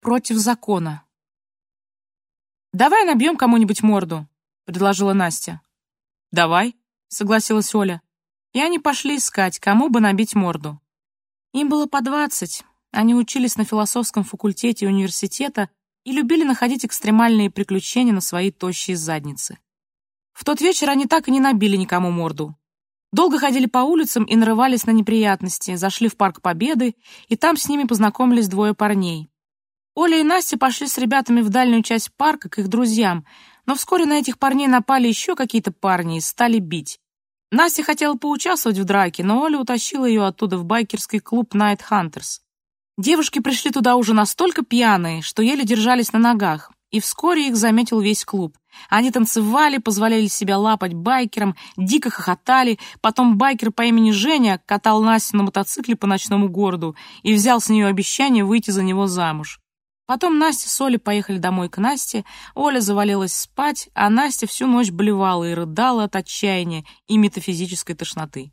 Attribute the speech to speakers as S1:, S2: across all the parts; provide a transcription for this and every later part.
S1: Против закона. «Давай набьем кому-нибудь морду», — предложила Настя. «Давай», — согласилась Оля. И они пошли искать, кому бы набить морду. Им было по двадцать. Они учились на философском факультете университета и любили находить экстремальные приключения на свои тощие задницы. В тот вечер они так и не набили никому морду. Долго ходили по улицам и нарывались на неприятности, зашли в Парк Победы, и там с ними познакомились двое парней. Оля и Настя пошли с ребятами в дальнюю часть парка к их друзьям, но вскоре на этих парней напали еще какие-то парни и стали бить. Настя хотела поучаствовать в драке, но Оля утащила ее оттуда в байкерский клуб Night Hunters. Девушки пришли туда уже настолько пьяные, что еле держались на ногах, и вскоре их заметил весь клуб. Они танцевали, позволяли себя лапать байкерам, дико хохотали, потом байкер по имени Женя катал Настю на мотоцикле по ночному городу и взял с нее обещание выйти за него замуж. Потом Настя с Олей поехали домой к Насте, Оля завалилась спать, а Настя всю ночь блевала и рыдала от отчаяния и метафизической тошноты.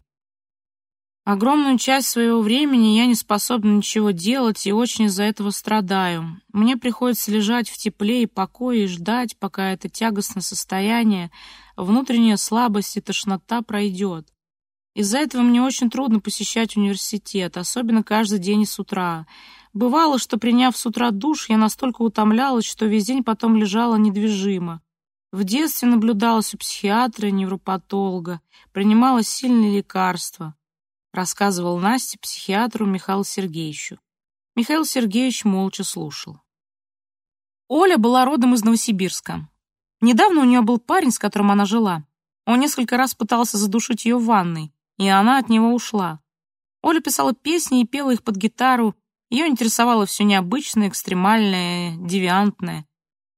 S1: Огромную часть своего времени я не способна ничего делать и очень из-за этого страдаю. Мне приходится лежать в тепле и покое и ждать, пока это тягостное состояние, внутренняя слабость и тошнота пройдет. Из-за этого мне очень трудно посещать университет, особенно каждый день с утра. Бывало, что, приняв с утра душ, я настолько утомлялась, что весь день потом лежала недвижимо. В детстве наблюдалась у психиатра и невропатолога, принимала сильные лекарства рассказывал Насте психиатру Михаилу Сергеевичу. Михаил Сергеевич молча слушал. Оля была родом из Новосибирска. Недавно у нее был парень, с которым она жила. Он несколько раз пытался задушить ее в ванной, и она от него ушла. Оля писала песни и пела их под гитару. Ее интересовало все необычное, экстремальное, девиантное.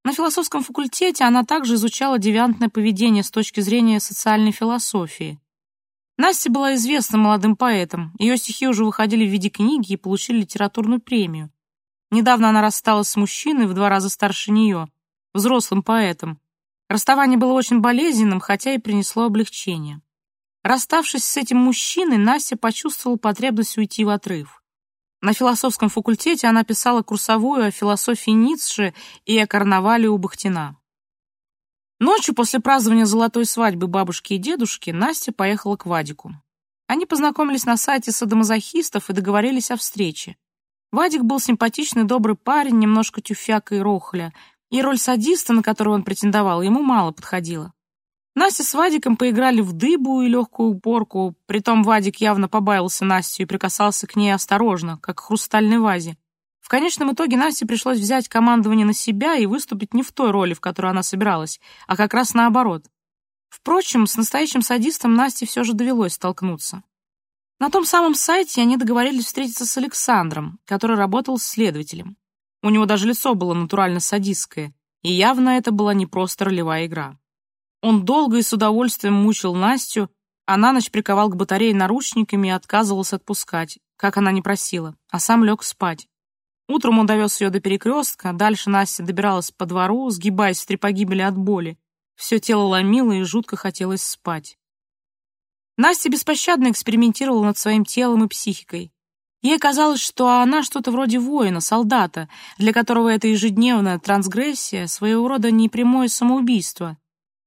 S1: На философском факультете она также изучала девиантное поведение с точки зрения социальной философии. Настя была известным молодым поэтом. Ее стихи уже выходили в виде книги и получили литературную премию. Недавно она рассталась с мужчиной в два раза старше нее, взрослым поэтом. Расставание было очень болезненным, хотя и принесло облегчение. Расставшись с этим мужчиной, Настя почувствовала потребность уйти в отрыв. На философском факультете она писала курсовую о философии Ницше и о карнавале у Бахтина. Ночью после празднования золотой свадьбы бабушки и дедушки Настя поехала к Вадику. Они познакомились на сайте садомазохистов и договорились о встрече. Вадик был симпатичный, добрый парень, немножко тюфяка и рохля, и роль садиста, на которую он претендовал, ему мало подходила. Настя с Вадиком поиграли в дыбу и легкую уборку, притом Вадик явно побаился Настю и прикасался к ней осторожно, как к хрустальной вазе. В конечном итоге Насте пришлось взять командование на себя и выступить не в той роли, в которой она собиралась, а как раз наоборот. Впрочем, с настоящим садистом Насте все же довелось столкнуться. На том самом сайте они договорились встретиться с Александром, который работал следователем. У него даже лицо было натурально садистское, и явно это была не просто ролевая игра. Он долго и с удовольствием мучил Настю, а на ночь приковал к батарее наручниками и отказывался отпускать, как она не просила, а сам лег спать. Утром он довез ее до перекрестка, дальше Настя добиралась по двору, сгибаясь в три погибели от боли. Все тело ломило и жутко хотелось спать. Настя беспощадно экспериментировала над своим телом и психикой. Ей казалось, что она что-то вроде воина, солдата, для которого эта ежедневная трансгрессия своего рода непрямое самоубийство.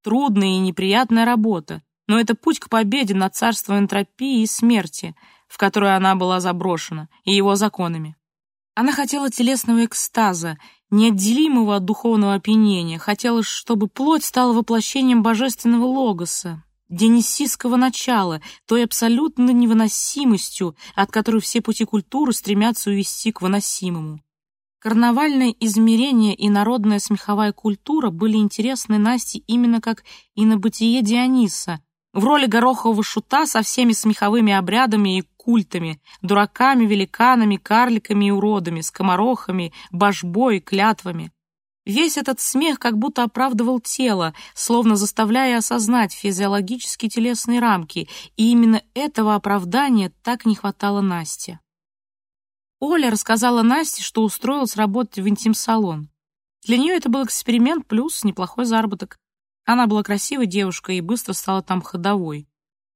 S1: Трудная и неприятная работа, но это путь к победе над царством энтропии и смерти, в которое она была заброшена, и его законами. Она хотела телесного экстаза, неотделимого от духовного опьянения, хотела, чтобы плоть стала воплощением божественного логоса, денисийского начала, той абсолютной невыносимостью, от которой все пути культуры стремятся увести к выносимому. Карнавальное измерение и народная смеховая культура были интересны Насте именно как и на бытие Диониса, в роли горохового шута со всеми смеховыми обрядами и культами, дураками, великанами, карликами и уродами, скоморохами, божбой, клятвами. Весь этот смех как будто оправдывал тело, словно заставляя осознать физиологические телесные рамки, и именно этого оправдания так не хватало Насте. Оля рассказала Насте, что устроилась работать в интим-салон. Для нее это был эксперимент плюс неплохой заработок. Она была красивой девушкой и быстро стала там ходовой.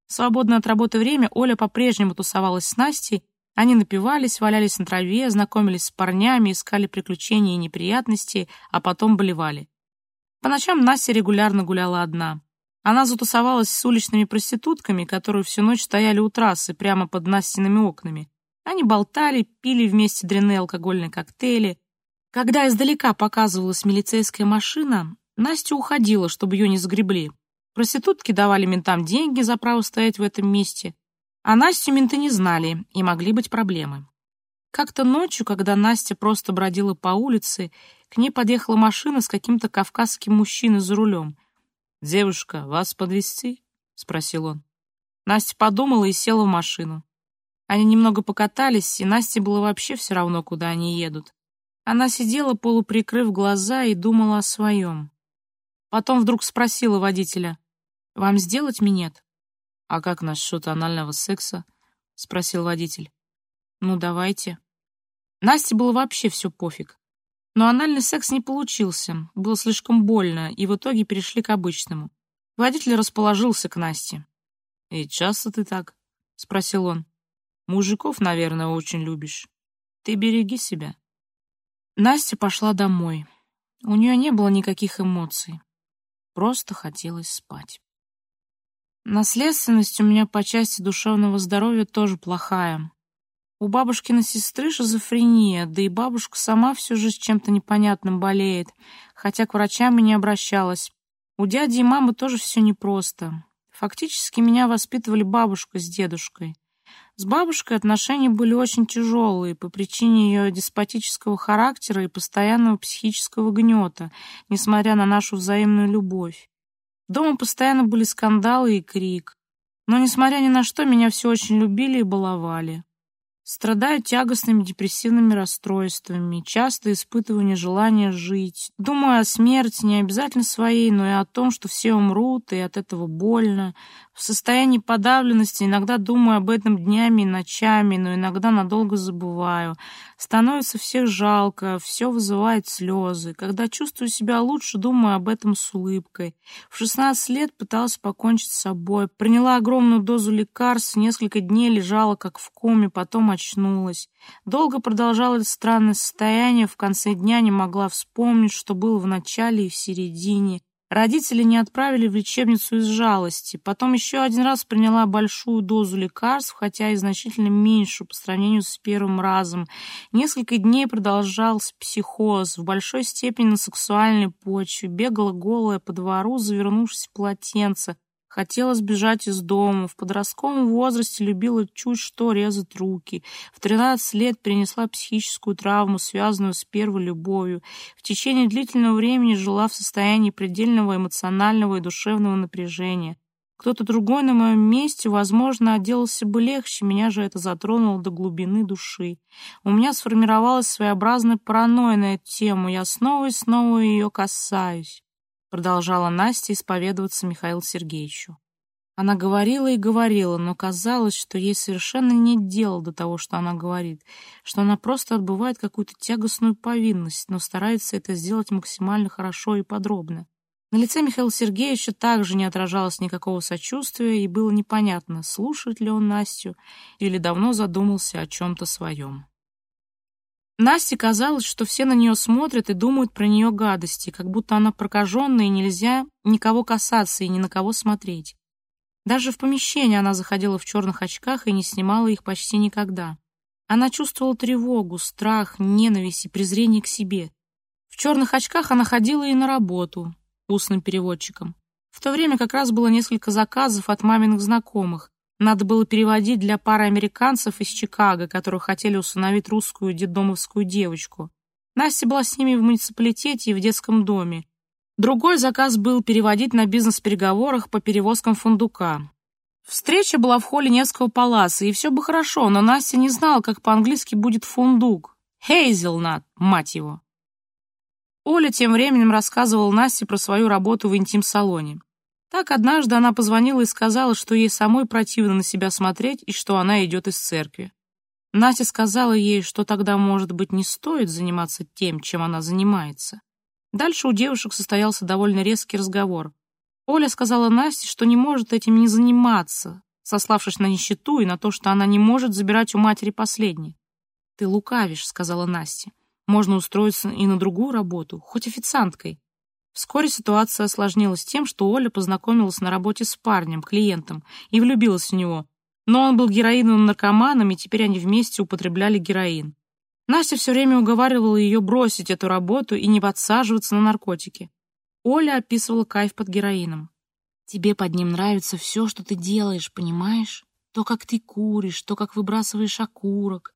S1: Свободное от работы время Оля по-прежнему тусовалась с Настей, Они напивались, валялись на траве, знакомились с парнями, искали приключения и неприятности, а потом болевали. По ночам Настя регулярно гуляла одна. Она затусовалась с уличными проститутками, которые всю ночь стояли у трассы прямо под Настиными окнами. Они болтали, пили вместе дрянные алкогольные коктейли. Когда издалека показывалась милицейская машина, Настя уходила, чтобы ее не загребли. Проститутки давали ментам деньги за право стоять в этом месте — а Настю менты не знали, и могли быть проблемы. Как-то ночью, когда Настя просто бродила по улице, к ней подъехала машина с каким-то кавказским мужчиной за рулем. «Девушка, вас подвезти?» — спросил он. Настя подумала и села в машину. Они немного покатались, и Насте было вообще все равно, куда они едут. Она сидела, полуприкрыв глаза, и думала о своем. Потом вдруг спросила водителя, «Вам сделать минет?» «А как насчет анального секса?» — спросил водитель. «Ну, давайте». Насте было вообще все пофиг. Но анальный секс не получился, было слишком больно, и в итоге перешли к обычному. Водитель расположился к Насте. «И часто ты так?» — спросил он. «Мужиков, наверное, очень любишь. Ты береги себя». Настя пошла домой. У нее не было никаких эмоций. Просто хотелось спать. Наследственность у меня по части душевного здоровья тоже плохая. У бабушкиной сестры шизофрения, да и бабушка сама все же с чем-то непонятным болеет, хотя к врачам и не обращалась. У дяди и мамы тоже все непросто. Фактически меня воспитывали бабушка с дедушкой. С бабушкой отношения были очень тяжелые по причине ее деспотического характера и постоянного психического гнета, несмотря на нашу взаимную любовь. Дома постоянно были скандалы и крик. Но, несмотря ни на что, меня все очень любили и баловали. Страдаю тягостными депрессивными расстройствами, часто испытываю нежелание жить. Думаю о смерти, не обязательно своей, но и о том, что все умрут, и от этого больно. В состоянии подавленности иногда думаю об этом днями и ночами, но иногда надолго забываю. Становится всех жалко, все вызывает слезы. Когда чувствую себя лучше, думаю об этом с улыбкой. В 16 лет пыталась покончить с собой. Приняла огромную дозу лекарств, несколько дней лежала как в коме, потом очнулась. Долго продолжалось странное состояние, в конце дня не могла вспомнить, что было в начале и в середине. Родители не отправили в лечебницу из жалости. Потом еще один раз приняла большую дозу лекарств, хотя и значительно меньшую по сравнению с первым разом. Несколько дней продолжался психоз, в большой степени на сексуальной почве. Бегала голая по двору, завернувшись в полотенце. Хотела сбежать из дома. В подростковом возрасте любила чуть что резать руки. В 13 лет перенесла психическую травму, связанную с первой любовью. В течение длительного времени жила в состоянии предельного эмоционального и душевного напряжения. Кто-то другой на моем месте, возможно, отделался бы легче, меня же это затронуло до глубины души. У меня сформировалась своеобразная паранойя на эту тему, я снова и снова ее касаюсь продолжала Настя исповедоваться Михаилу Сергеевичу. Она говорила и говорила, но казалось, что ей совершенно нет дела до того, что она говорит, что она просто отбывает какую-то тягостную повинность, но старается это сделать максимально хорошо и подробно. На лице Михаила Сергеевича также не отражалось никакого сочувствия, и было непонятно, слушает ли он Настю или давно задумался о чем-то своем. Насте казалось, что все на нее смотрят и думают про нее гадости, как будто она прокаженная и нельзя никого касаться и ни на кого смотреть. Даже в помещение она заходила в черных очках и не снимала их почти никогда. Она чувствовала тревогу, страх, ненависть и презрение к себе. В черных очках она ходила и на работу устным переводчиком. В то время как раз было несколько заказов от маминых знакомых, надо было переводить для пары американцев из Чикаго, которые хотели усыновить русскую детдомовскую девочку. Настя была с ними в муниципалитете и в детском доме. Другой заказ был переводить на бизнес-переговорах по перевозкам фундука. Встреча была в холле Невского паласа, и все бы хорошо, но Настя не знала, как по-английски будет фундук. Хейзелнат, мать его. Оля тем временем рассказывала Насте про свою работу в интим-салоне. Так однажды она позвонила и сказала, что ей самой противно на себя смотреть и что она идет из церкви. Настя сказала ей, что тогда, может быть, не стоит заниматься тем, чем она занимается. Дальше у девушек состоялся довольно резкий разговор. Оля сказала Насте, что не может этим не заниматься. сославшись на нищету и на то, что она не может забирать у матери последнее. «Ты лукавишь», — сказала Настя. «Можно устроиться и на другую работу, хоть официанткой». Вскоре ситуация осложнилась тем, что Оля познакомилась на работе с парнем, клиентом, и влюбилась в него. Но он был героиновым наркоманом, и теперь они вместе употребляли героин. Настя все время уговаривала ее бросить эту работу и не подсаживаться на наркотики. Оля описывала кайф под героином. «Тебе под ним нравится все, что ты делаешь, понимаешь? То, как ты куришь, то, как выбрасываешь окурок,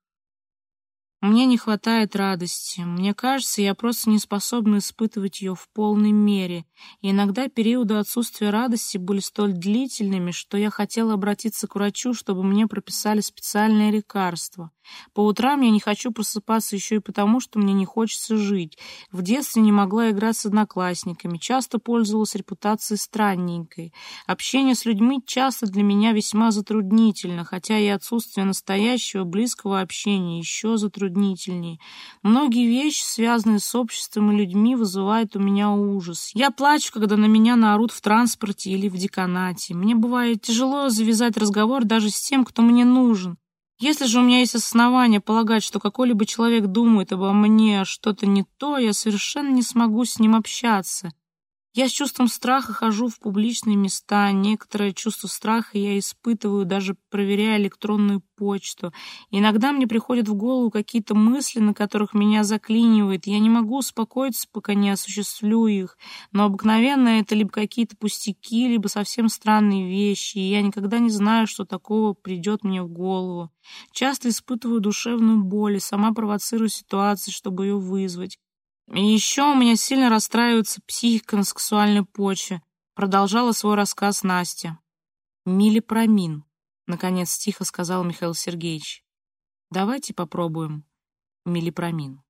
S1: мне не хватает радости. Мне кажется, я просто не способна испытывать ее в полной мере. И иногда периоды отсутствия радости были столь длительными, что я хотела обратиться к врачу, чтобы мне прописали специальное лекарство. По утрам я не хочу просыпаться еще и потому, что мне не хочется жить. В детстве не могла играть с одноклассниками, часто пользовалась репутацией странненькой. Общение с людьми часто для меня весьма затруднительно, хотя и отсутствие настоящего близкого общения еще затруднительно затруднительней. Многие вещи, связанные с обществом и людьми, вызывают у меня ужас. Я плачу, когда на меня наорут в транспорте или в деканате. Мне бывает тяжело завязать разговор даже с тем, кто мне нужен. Если же у меня есть основания полагать, что какой-либо человек думает обо мне что-то не то, я совершенно не смогу с ним общаться. Я с чувством страха хожу в публичные места. Некоторое чувство страха я испытываю, даже проверяя электронную почту. Иногда мне приходят в голову какие-то мысли, на которых меня заклинивает. Я не могу успокоиться, пока не осуществлю их. Но обыкновенно это либо какие-то пустяки, либо совсем странные вещи. И я никогда не знаю, что такого придет мне в голову. Часто испытываю душевную боль и сама провоцирую ситуации, чтобы ее вызвать. И еще у меня сильно расстраивается психика на сексуальной почве, продолжала свой рассказ Настя. Милипромин, наконец тихо сказал Михаил Сергеевич. Давайте попробуем милипромин.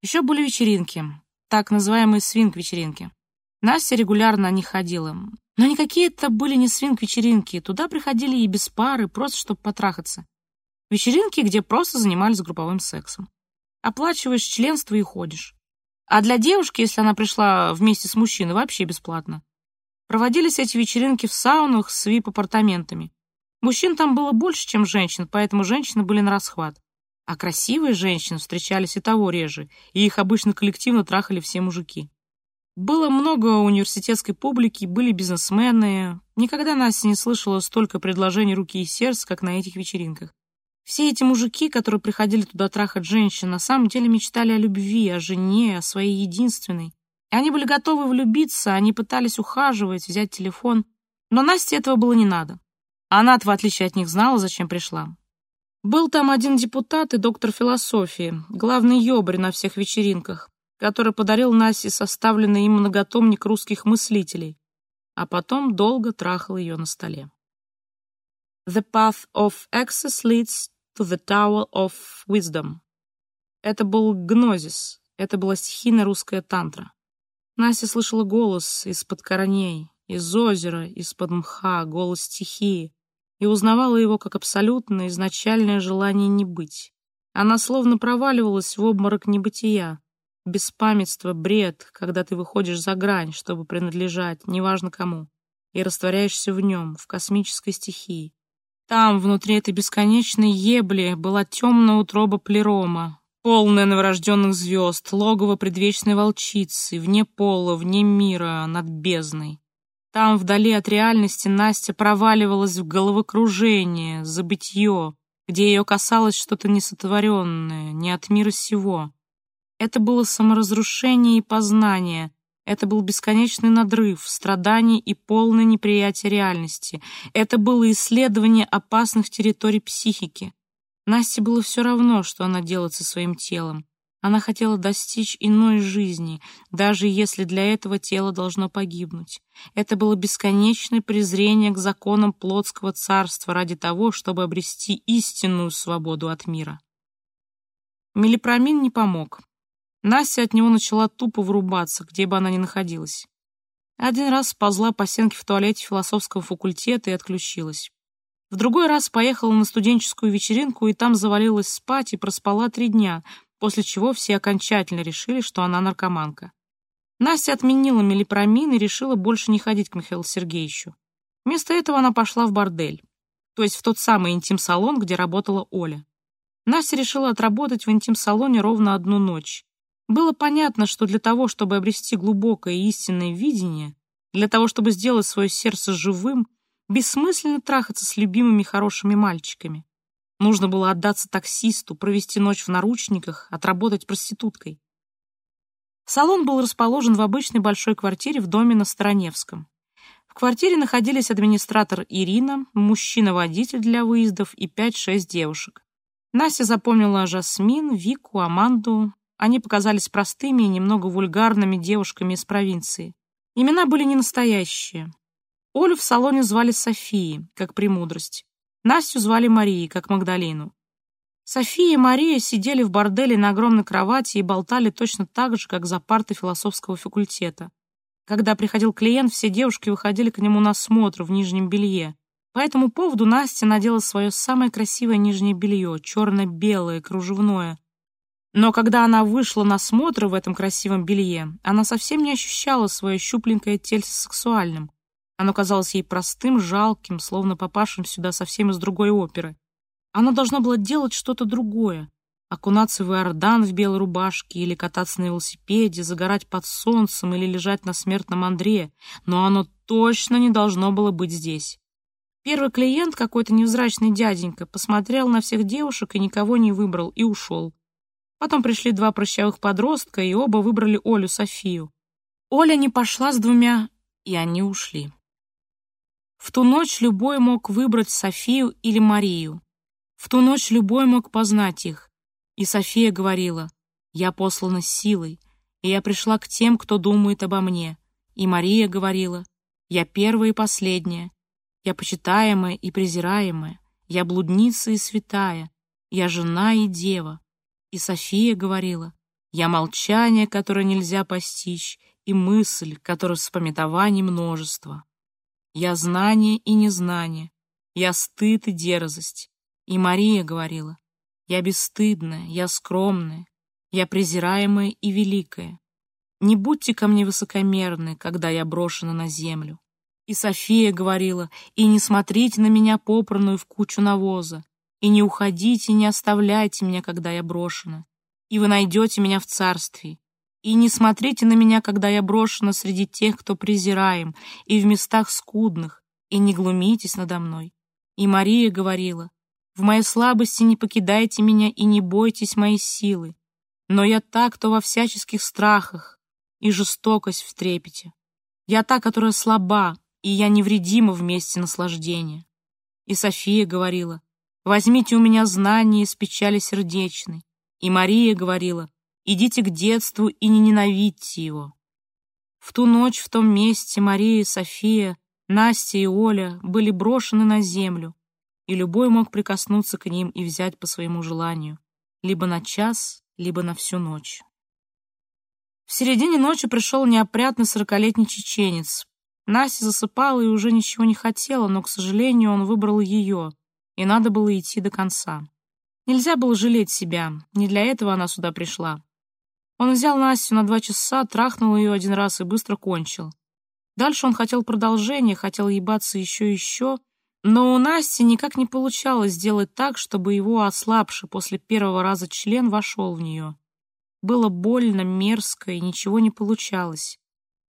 S1: Еще были вечеринки, так называемые свинг-вечеринки. Настя регулярно на них ходила. Но никакие это были не свинг-вечеринки. Туда приходили и без пары, просто чтобы потрахаться. Вечеринки, где просто занимались групповым сексом оплачиваешь членство и ходишь. А для девушки, если она пришла вместе с мужчиной, вообще бесплатно. Проводились эти вечеринки в саунах с вип-апартаментами. Мужчин там было больше, чем женщин, поэтому женщины были на расхват. А красивые женщины встречались и того реже, и их обычно коллективно трахали все мужики. Было много университетской публики, были бизнесмены. Никогда Настя не слышала столько предложений руки и сердца, как на этих вечеринках. Все эти мужики, которые приходили туда трахать женщин, на самом деле мечтали о любви, о жене, о своей единственной. И они были готовы влюбиться, они пытались ухаживать, взять телефон. Но Насте этого было не надо. Она, в отличие от них, знала, зачем пришла. Был там один депутат и доктор философии, главный ёбарь на всех вечеринках, который подарил Насте составленный им многотомник русских мыслителей, а потом долго трахал ее на столе. The path of access leads to the Tower of Wisdom. Это был гнозис, это была стихийная русская тантра. Настя слышала голос из-под корней, из озера, из-под мха, голос стихии, и узнавала его как абсолютное изначальное желание не быть. Она словно проваливалась в обморок небытия, беспамятство, бред, когда ты выходишь за грань, чтобы принадлежать, неважно кому, и растворяешься в нем, в космической стихии. Там, внутри этой бесконечной ебли, была темная утроба плерома, полная новорожденных звезд, логово предвечной волчицы, вне пола, вне мира, над бездной. Там, вдали от реальности, Настя проваливалась в головокружение, забытье, где ее касалось что-то несотворенное, не от мира сего. Это было саморазрушение и познание, это был бесконечный надрыв, страдание и полное неприятие реальности. Это было исследование опасных территорий психики. Насте было все равно, что она делает со своим телом. Она хотела достичь иной жизни, даже если для этого тело должно погибнуть. Это было бесконечное презрение к законам плотского царства ради того, чтобы обрести истинную свободу от мира. Мелипромин не помог. Настя от него начала тупо врубаться, где бы она ни находилась. Один раз сползла по стенке в туалете философского факультета и отключилась. В другой раз поехала на студенческую вечеринку и там завалилась спать и проспала три дня, после чего все окончательно решили, что она наркоманка. Настя отменила мелипромин и решила больше не ходить к Михаилу Сергеевичу. Вместо этого она пошла в бордель, то есть в тот самый интим-салон, где работала Оля. Настя решила отработать в интим-салоне ровно одну ночь. Было понятно, что для того, чтобы обрести глубокое и истинное видение, для того, чтобы сделать свое сердце живым, бессмысленно трахаться с любимыми хорошими мальчиками. Нужно было отдаться таксисту, провести ночь в наручниках, отработать проституткой. Салон был расположен в обычной большой квартире в доме на Староневском. В квартире находились администратор Ирина, мужчина-водитель для выездов и 5-6 девушек. Настя запомнила Жасмин, Вику, Аманду. Они показались простыми и немного вульгарными девушками из провинции. Имена были не настоящие. Олю в салоне звали Софией, как премудрость. Настю звали Марией, как Магдалину. София и Мария сидели в борделе на огромной кровати и болтали точно так же, как за партой философского факультета. Когда приходил клиент, все девушки выходили к нему на смотр в нижнем белье. По этому поводу Настя надела свое самое красивое нижнее белье, черно-белое, кружевное. Но когда она вышла на смотр в этом красивом белье, она совсем не ощущала свое щупленькое тельце сексуальным. Оно казалось ей простым, жалким, словно попавшим сюда совсем из другой оперы. Оно должно было делать что-то другое. Окунаться в Иордан в белой рубашке, или кататься на велосипеде, загорать под солнцем, или лежать на смертном Андре. Но оно точно не должно было быть здесь. Первый клиент, какой-то невзрачный дяденька, посмотрел на всех девушек и никого не выбрал, и ушел. Потом пришли два прыщавых подростка, и оба выбрали Олю Софию. Оля не пошла с двумя, и они ушли. В ту ночь любой мог выбрать Софию или Марию. В ту ночь любой мог познать их. И София говорила, «Я послана силой, и я пришла к тем, кто думает обо мне». И Мария говорила, «Я первая и последняя, я почитаемая и презираемая, я блудница и святая, я жена и дева». И София говорила, «Я молчание, которое нельзя постичь, и мысль, которая в множество». Я знание и незнание, я стыд и дерзость. И Мария говорила, я бесстыдная, я скромная, я презираемая и великая. Не будьте ко мне высокомерны, когда я брошена на землю. И София говорила, и не смотрите на меня попранную в кучу навоза, и не уходите, не оставляйте меня, когда я брошена, и вы найдете меня в царстве, и не смотрите на меня, когда я брошена среди тех, кто презираем, и в местах скудных, и не глумитесь надо мной. И Мария говорила, в моей слабости не покидайте меня и не бойтесь моей силы. Но я та, кто во всяческих страхах, и жестокость в трепете. Я та, которая слаба, и я невредима вместе наслаждения. И София говорила, возьмите у меня знания из печали сердечной. И Мария говорила, Идите к детству и не ненавидьте его. В ту ночь в том месте Мария, София, Настя и Оля были брошены на землю, и любой мог прикоснуться к ним и взять по своему желанию, либо на час, либо на всю ночь. В середине ночи пришел неопрятный сорокалетний чеченец. Настя засыпала и уже ничего не хотела, но, к сожалению, он выбрал ее, и надо было идти до конца. Нельзя было жалеть себя, не для этого она сюда пришла. Он взял Настю на два часа, трахнул ее один раз и быстро кончил. Дальше он хотел продолжения, хотел ебаться еще и еще, но у Насти никак не получалось сделать так, чтобы его ослабший после первого раза член вошел в нее. Было больно, мерзко, и ничего не получалось.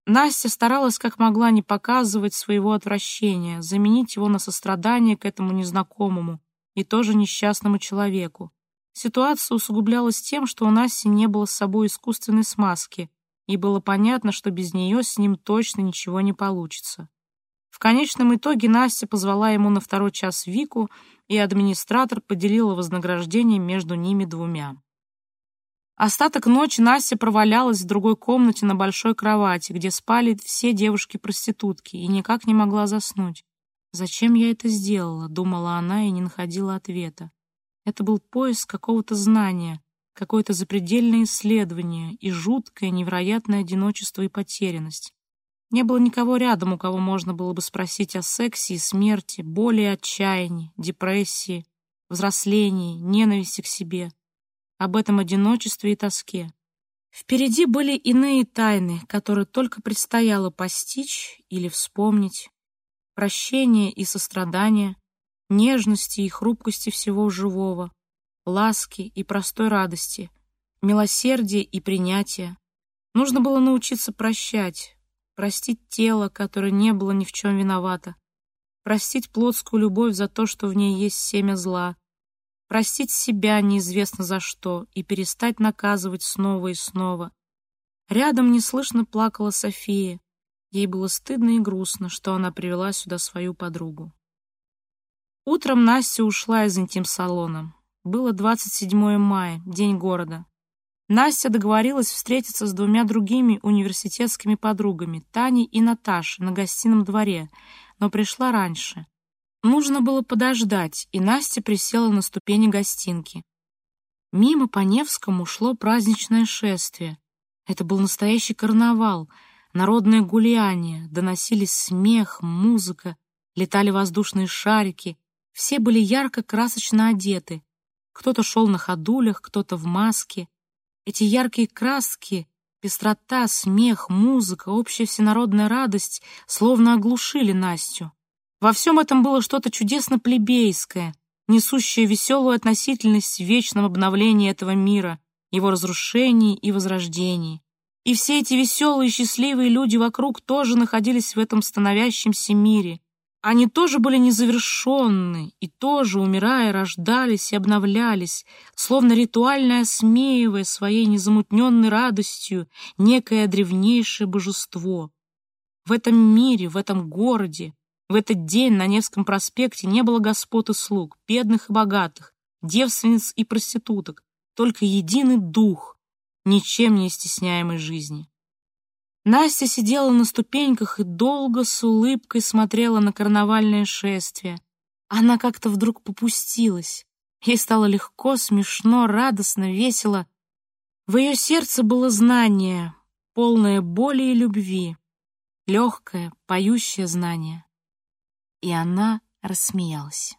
S1: Настя старалась как могла не показывать своего отвращения, заменить его на сострадание к этому незнакомому и тоже несчастному человеку. Ситуация усугублялась тем, что у Наси не было с собой искусственной смазки, и было понятно, что без нее с ним точно ничего не получится. В конечном итоге Настя позвала ему на второй час Вику, и администратор поделила вознаграждение между ними двумя. Остаток ночи Настя провалялась в другой комнате на большой кровати, где спали все девушки-проститутки, и никак не могла заснуть. «Зачем я это сделала?» — думала она и не находила ответа. Это был поиск какого-то знания, какое-то запредельное исследование и жуткое, невероятное одиночество и потерянность. Не было никого рядом, у кого можно было бы спросить о сексе и смерти, боли и отчаянии, депрессии, взрослении, ненависти к себе, об этом одиночестве и тоске. Впереди были иные тайны, которые только предстояло постичь или вспомнить. прощения и сострадания, нежности и хрупкости всего живого, ласки и простой радости, милосердия и принятия. Нужно было научиться прощать, простить тело, которое не было ни в чем виновато, простить плотскую любовь за то, что в ней есть семя зла, простить себя неизвестно за что и перестать наказывать снова и снова. Рядом неслышно плакала София. Ей было стыдно и грустно, что она привела сюда свою подругу. Утром Настя ушла из интим-салона. Было 27 мая, день города. Настя договорилась встретиться с двумя другими университетскими подругами, Таней и Наташей, на гостином дворе, но пришла раньше. Нужно было подождать, и Настя присела на ступени гостинки. Мимо по Невскому шло праздничное шествие. Это был настоящий карнавал, народное гуляние, доносились смех, музыка, летали воздушные шарики. Все были ярко-красочно одеты. Кто-то шел на ходулях, кто-то в маске. Эти яркие краски, пестрота, смех, музыка, общая всенародная радость словно оглушили Настю. Во всем этом было что-то чудесно плебейское, несущее веселую относительность в вечном обновлении этого мира, его разрушении и возрождении. И все эти веселые и счастливые люди вокруг тоже находились в этом становящемся мире. Они тоже были незавершенны и тоже, умирая, рождались и обновлялись, словно ритуально осмеивая своей незамутненной радостью некое древнейшее божество. В этом мире, в этом городе, в этот день на Невском проспекте не было господ и слуг, бедных и богатых, девственниц и проституток, только единый дух, ничем не стесняемой жизни. Настя сидела на ступеньках и долго с улыбкой смотрела на карнавальное шествие. Она как-то вдруг попустилась. Ей стало легко, смешно, радостно, весело. В ее сердце было знание, полное боли и любви, легкое, поющее знание и она рассмеялась.